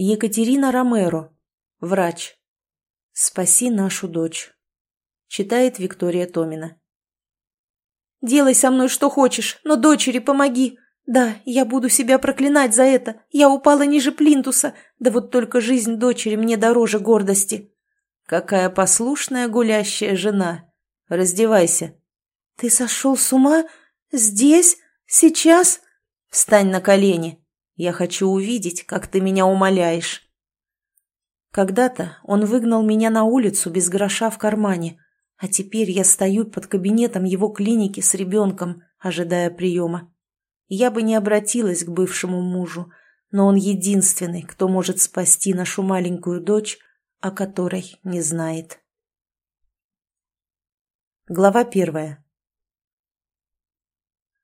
Екатерина Ромеро. Врач. «Спаси нашу дочь», — читает Виктория Томина. «Делай со мной что хочешь, но дочери помоги. Да, я буду себя проклинать за это. Я упала ниже плинтуса, да вот только жизнь дочери мне дороже гордости». «Какая послушная гулящая жена. Раздевайся». «Ты сошел с ума? Здесь? Сейчас?» «Встань на колени. Я хочу увидеть, как ты меня умоляешь». Когда-то он выгнал меня на улицу без гроша в кармане, а теперь я стою под кабинетом его клиники с ребенком, ожидая приема. Я бы не обратилась к бывшему мужу, но он единственный, кто может спасти нашу маленькую дочь, о которой не знает. Глава первая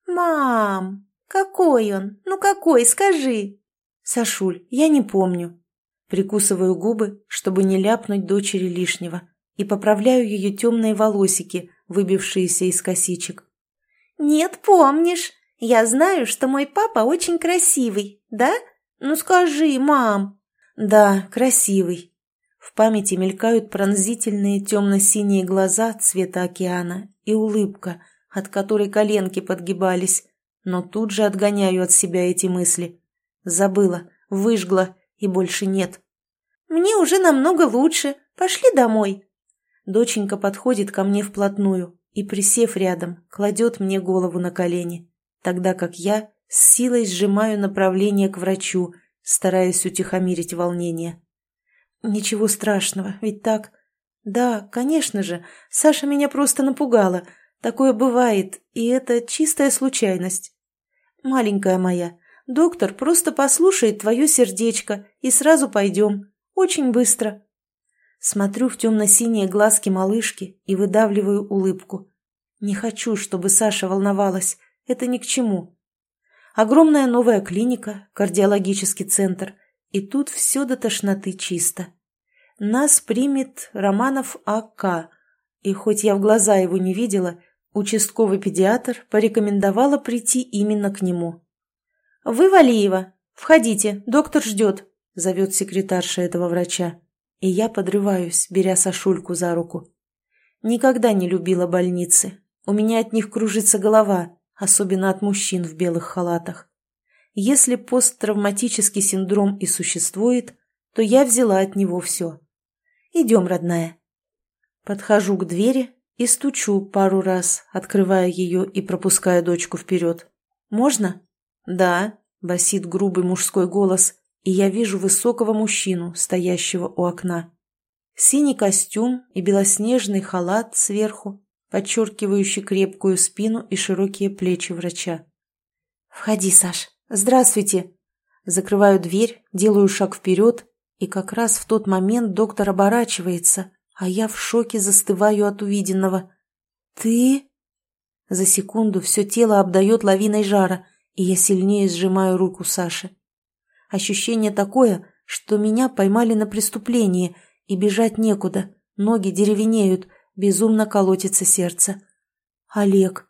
«Мам, какой он? Ну какой, скажи!» «Сашуль, я не помню. Прикусываю губы, чтобы не ляпнуть дочери лишнего, и поправляю ее темные волосики, выбившиеся из косичек. «Нет, помнишь. Я знаю, что мой папа очень красивый, да? Ну скажи, мам». «Да, красивый». В памяти мелькают пронзительные темно-синие глаза цвета океана и улыбка, от которой коленки подгибались, но тут же отгоняю от себя эти мысли. Забыла, выжгла и больше нет. Мне уже намного лучше. Пошли домой». Доченька подходит ко мне вплотную и, присев рядом, кладет мне голову на колени, тогда как я с силой сжимаю направление к врачу, стараясь утихомирить волнение. «Ничего страшного, ведь так?» «Да, конечно же, Саша меня просто напугала. Такое бывает, и это чистая случайность. Маленькая моя, доктор просто послушает твое сердечко, и сразу пойдем. Очень быстро. Смотрю в темно-синие глазки малышки и выдавливаю улыбку. Не хочу, чтобы Саша волновалась. Это ни к чему. Огромная новая клиника, кардиологический центр. И тут все до тошноты чисто. Нас примет Романов А.К. И хоть я в глаза его не видела, участковый педиатр порекомендовала прийти именно к нему. «Вы Валиева. Входите, доктор ждет», — зовет секретарша этого врача. И я подрываюсь, беря Сашульку за руку. Никогда не любила больницы. У меня от них кружится голова, особенно от мужчин в белых халатах. Если посттравматический синдром и существует, то я взяла от него все. Идем, родная. Подхожу к двери и стучу пару раз, открывая ее и пропуская дочку вперед. «Можно?» «Да», — басит грубый мужской голос, и я вижу высокого мужчину, стоящего у окна. Синий костюм и белоснежный халат сверху, подчеркивающий крепкую спину и широкие плечи врача. «Входи, Саш. Здравствуйте!» Закрываю дверь, делаю шаг вперед, и как раз в тот момент доктор оборачивается, а я в шоке застываю от увиденного. «Ты?» За секунду все тело обдает лавиной жара, и я сильнее сжимаю руку Саши. Ощущение такое, что меня поймали на преступлении, и бежать некуда, ноги деревенеют, безумно колотится сердце. Олег.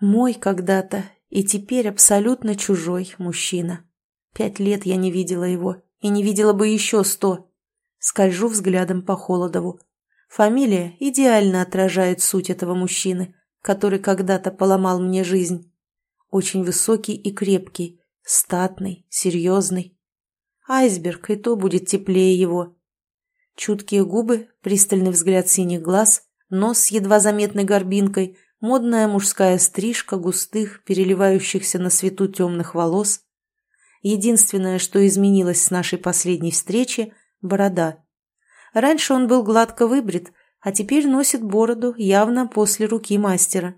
Мой когда-то и теперь абсолютно чужой мужчина. Пять лет я не видела его, и не видела бы еще сто. Скольжу взглядом по Холодову. Фамилия идеально отражает суть этого мужчины, который когда-то поломал мне жизнь. Очень высокий и крепкий, статный, серьезный. Айсберг, и то будет теплее его. Чуткие губы, пристальный взгляд синих глаз, нос с едва заметной горбинкой, модная мужская стрижка густых, переливающихся на свету темных волос. Единственное, что изменилось с нашей последней встречи – борода. Раньше он был гладко выбрит, а теперь носит бороду явно после руки мастера.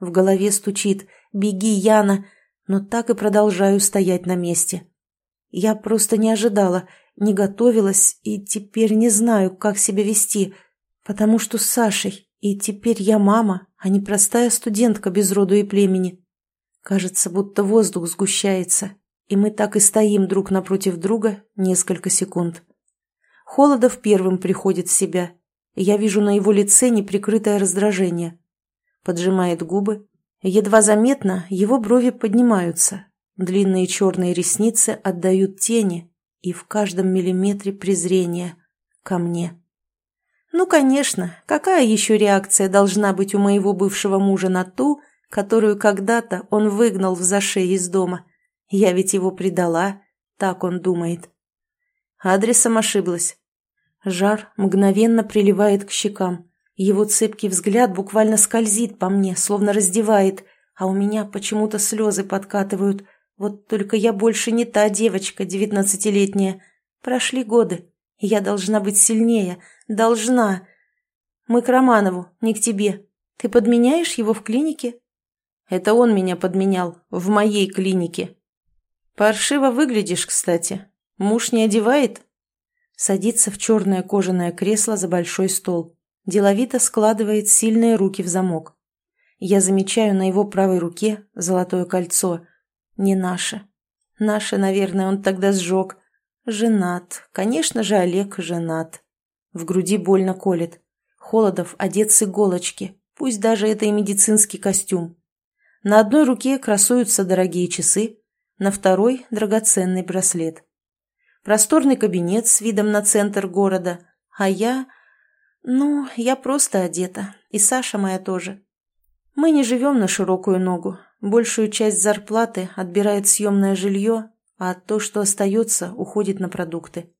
В голове стучит «Беги, Яна!», но так и продолжаю стоять на месте. Я просто не ожидала, не готовилась и теперь не знаю, как себя вести, потому что с Сашей, и теперь я мама, а не простая студентка без роду и племени. Кажется, будто воздух сгущается, и мы так и стоим друг напротив друга несколько секунд. Холодов первым приходит в себя, я вижу на его лице неприкрытое раздражение. Поджимает губы, едва заметно его брови поднимаются, Длинные черные ресницы отдают тени, и в каждом миллиметре презрение ко мне. Ну, конечно, какая еще реакция должна быть у моего бывшего мужа на ту, которую когда-то он выгнал в зашей из дома? Я ведь его предала, так он думает. Адресом ошиблась. Жар мгновенно приливает к щекам. Его цепкий взгляд буквально скользит по мне, словно раздевает, а у меня почему-то слезы подкатывают. Вот только я больше не та девочка, девятнадцатилетняя. Прошли годы, я должна быть сильнее. Должна. Мы к Романову, не к тебе. Ты подменяешь его в клинике? Это он меня подменял, в моей клинике. Паршиво выглядишь, кстати. Муж не одевает? Садится в черное кожаное кресло за большой стол. Деловито складывает сильные руки в замок. Я замечаю на его правой руке золотое кольцо. Не наше. Наше, наверное, он тогда сжег. Женат. Конечно же, Олег женат. В груди больно колет. Холодов одет с иголочки. Пусть даже это и медицинский костюм. На одной руке красуются дорогие часы, на второй – драгоценный браслет. Просторный кабинет с видом на центр города, а я... Ну, я просто одета, и Саша моя тоже. Мы не живем на широкую ногу. Большую часть зарплаты отбирает съемное жилье, а то, что остается, уходит на продукты.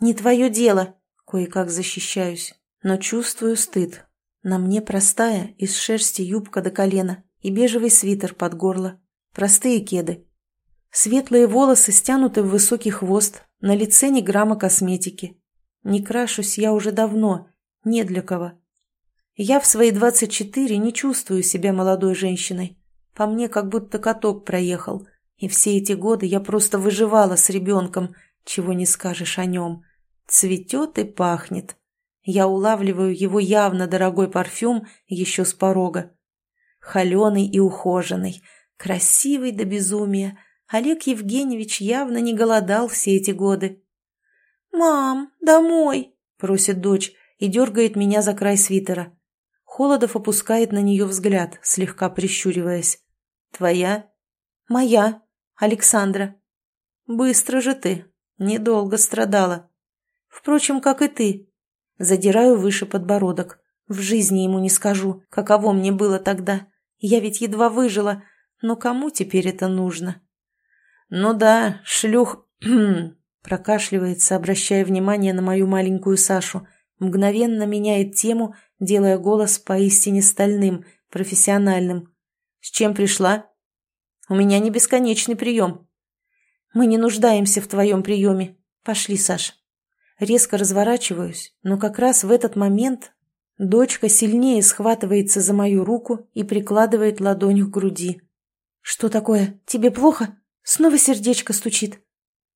«Не твое дело!» – кое-как защищаюсь, но чувствую стыд. На мне простая, из шерсти юбка до колена и бежевый свитер под горло. Простые кеды. Светлые волосы стянуты в высокий хвост, на лице ни грамма косметики. Не крашусь я уже давно, не для кого. Я в свои двадцать четыре не чувствую себя молодой женщиной. По мне как будто каток проехал. И все эти годы я просто выживала с ребенком, чего не скажешь о нем. Цветет и пахнет. Я улавливаю его явно дорогой парфюм еще с порога. Холеный и ухоженный, красивый до безумия. Олег Евгеньевич явно не голодал все эти годы. «Мам, домой!» – просит дочь и дергает меня за край свитера. Холодов опускает на нее взгляд, слегка прищуриваясь. «Твоя?» «Моя. Александра». «Быстро же ты. Недолго страдала. Впрочем, как и ты». Задираю выше подбородок. В жизни ему не скажу, каково мне было тогда. Я ведь едва выжила, но кому теперь это нужно? «Ну да, шлюх...» прокашливается, обращая внимание на мою маленькую Сашу, мгновенно меняет тему делая голос поистине стальным, профессиональным. «С чем пришла?» «У меня не бесконечный прием». «Мы не нуждаемся в твоем приеме. Пошли, Саш». Резко разворачиваюсь, но как раз в этот момент дочка сильнее схватывается за мою руку и прикладывает ладонь к груди. «Что такое? Тебе плохо? Снова сердечко стучит».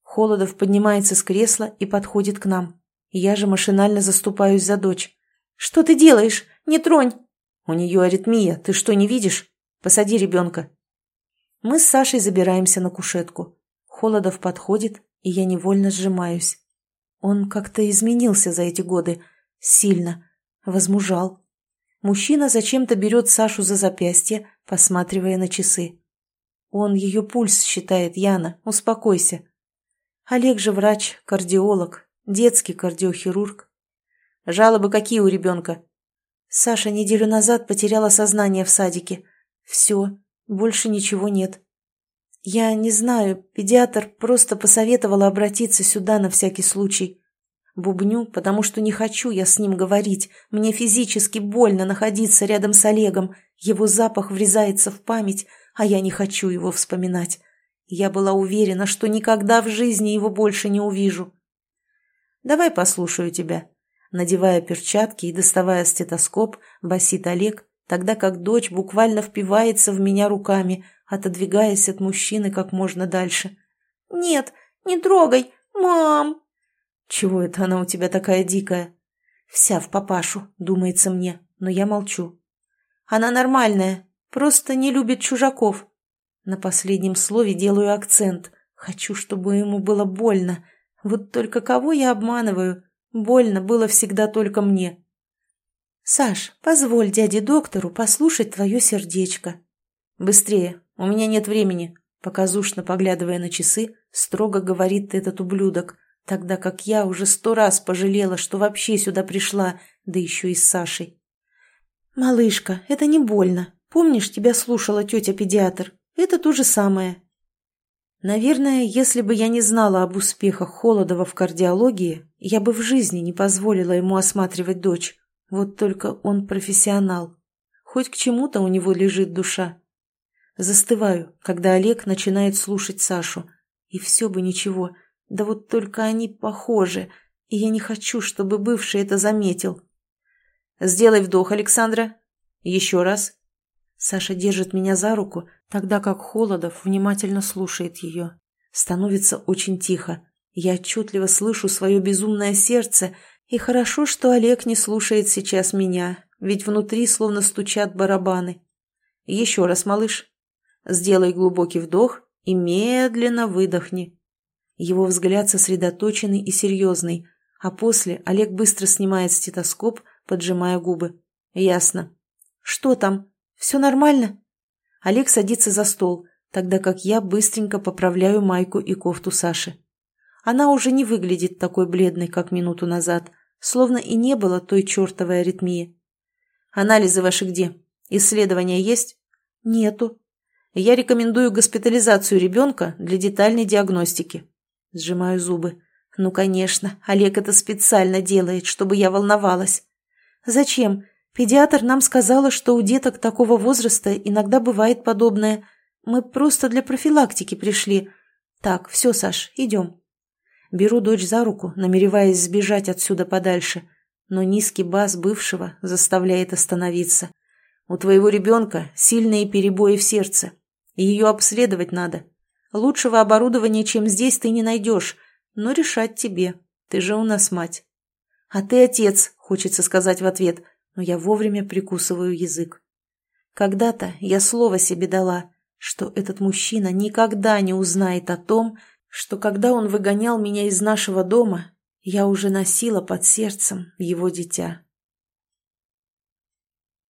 Холодов поднимается с кресла и подходит к нам. Я же машинально заступаюсь за дочь. «Что ты делаешь? Не тронь!» «У нее аритмия, ты что, не видишь? Посади ребенка». Мы с Сашей забираемся на кушетку. Холодов подходит, и я невольно сжимаюсь. Он как-то изменился за эти годы. Сильно. Возмужал. Мужчина зачем-то берет Сашу за запястье, посматривая на часы. Он ее пульс считает, Яна, успокойся. Олег же врач, кардиолог, детский кардиохирург. Жалобы какие у ребенка? Саша неделю назад потеряла сознание в садике. Все, больше ничего нет. Я не знаю, педиатр просто посоветовала обратиться сюда на всякий случай. Бубню, потому что не хочу я с ним говорить. Мне физически больно находиться рядом с Олегом. Его запах врезается в память, а я не хочу его вспоминать. Я была уверена, что никогда в жизни его больше не увижу. Давай послушаю тебя. Надевая перчатки и доставая стетоскоп, басит Олег, тогда как дочь буквально впивается в меня руками, отодвигаясь от мужчины как можно дальше. «Нет, не трогай! Мам!» «Чего это она у тебя такая дикая?» «Вся в папашу», — думается мне, но я молчу. «Она нормальная, просто не любит чужаков». На последнем слове делаю акцент. Хочу, чтобы ему было больно. Вот только кого я обманываю? Больно было всегда только мне. «Саш, позволь дяде доктору послушать твое сердечко». «Быстрее, у меня нет времени. Показушно поглядывая на часы, строго говорит этот ублюдок, тогда как я уже сто раз пожалела, что вообще сюда пришла, да еще и с Сашей. «Малышка, это не больно. Помнишь, тебя слушала тетя-педиатр? Это то же самое». Наверное, если бы я не знала об успехах Холодова в кардиологии, я бы в жизни не позволила ему осматривать дочь. Вот только он профессионал. Хоть к чему-то у него лежит душа. Застываю, когда Олег начинает слушать Сашу. И все бы ничего. Да вот только они похожи, и я не хочу, чтобы бывший это заметил. «Сделай вдох, Александра. Еще раз». Саша держит меня за руку, тогда как Холодов внимательно слушает ее. Становится очень тихо. Я отчетливо слышу свое безумное сердце, и хорошо, что Олег не слушает сейчас меня, ведь внутри словно стучат барабаны. Еще раз, малыш. Сделай глубокий вдох и медленно выдохни. Его взгляд сосредоточенный и серьезный, а после Олег быстро снимает стетоскоп, поджимая губы. «Ясно». «Что там? Все нормально?» Олег садится за стол, тогда как я быстренько поправляю майку и кофту Саши. Она уже не выглядит такой бледной, как минуту назад, словно и не было той чертовой аритмии. «Анализы ваши где? Исследования есть?» «Нету», я рекомендую госпитализацию ребенка для детальной диагностики. Сжимаю зубы. Ну, конечно, Олег это специально делает, чтобы я волновалась. Зачем? Педиатр нам сказала, что у деток такого возраста иногда бывает подобное. Мы просто для профилактики пришли. Так, все, Саш, идем. Беру дочь за руку, намереваясь сбежать отсюда подальше, но низкий бас бывшего заставляет остановиться. У твоего ребенка сильные перебои в сердце. Ее обследовать надо. Лучшего оборудования, чем здесь, ты не найдешь. Но решать тебе. Ты же у нас мать. А ты отец, хочется сказать в ответ, но я вовремя прикусываю язык. Когда-то я слово себе дала, что этот мужчина никогда не узнает о том, что когда он выгонял меня из нашего дома, я уже носила под сердцем его дитя.